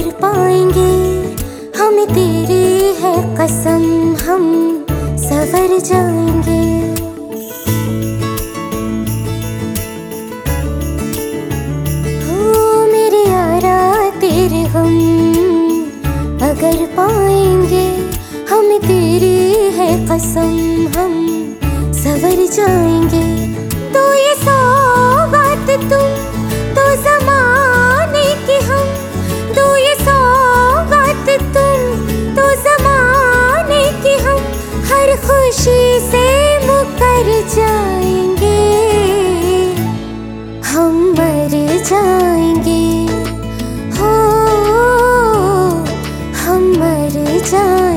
जाएँगे हमें तेरी है कसम, हम सवर जाएँगे। हो मेरे यारा, तेरे हम अगर पाएँगे। हमें तेरी है कसम, हम सवर जाएँगे। तो ये सौगात तुम खुशी से मुकर जाएँगे। हम मर जाएँगे। हो हम मर जाएँगे।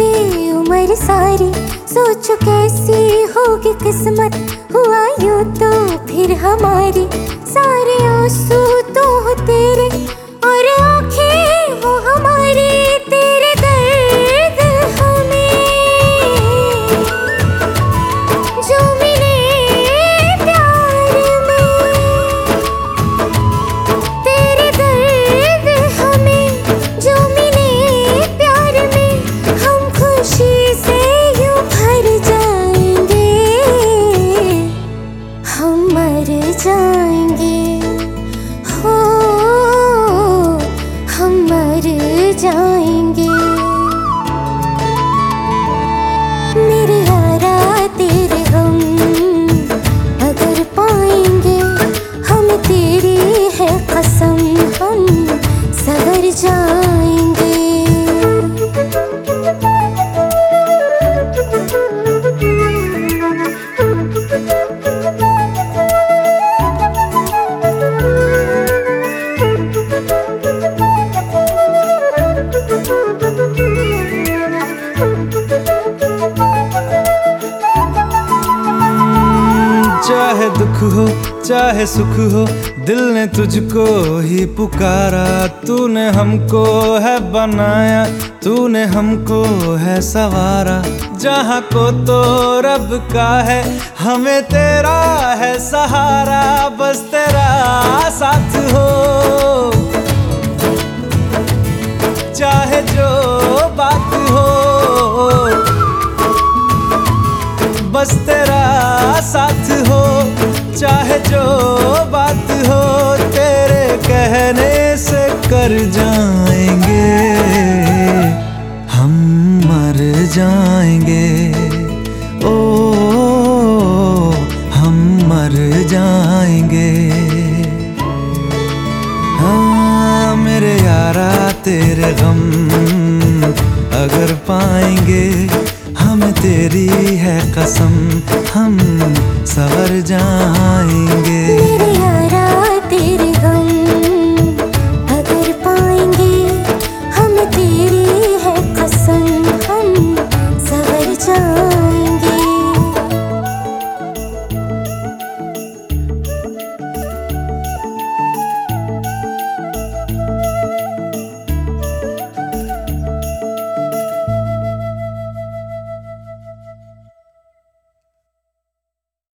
बीते उम्र सारी। सोचो कैसी होगी किस्मत। हुआ यूँ तो फिर हमारी। सारे आँसू हम मर जाएँगे हो हम मर जाएँगे दुख हो, चाहे सुख हो, दिल ने तुझको ही पुकारा। तूने हमको है बनाया, तूने हमको है सवारा। जहाँ को तो रब का है, हमें तेरा है सहारा। बस तेरा साथ हो। चाहे जो बात चाहे जो बात हो, तेरे कहने से कर जाएँगे। हम मर जाएँगे। ओ, हम मर जाएँगे। हाँ मेरे यारा, तेरे गम अगर पाएँगे, हम तेरी है कसम, हम सवर जाए।